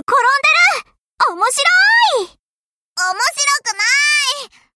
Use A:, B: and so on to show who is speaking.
A: 転んでる。面白い。
B: 面白くない。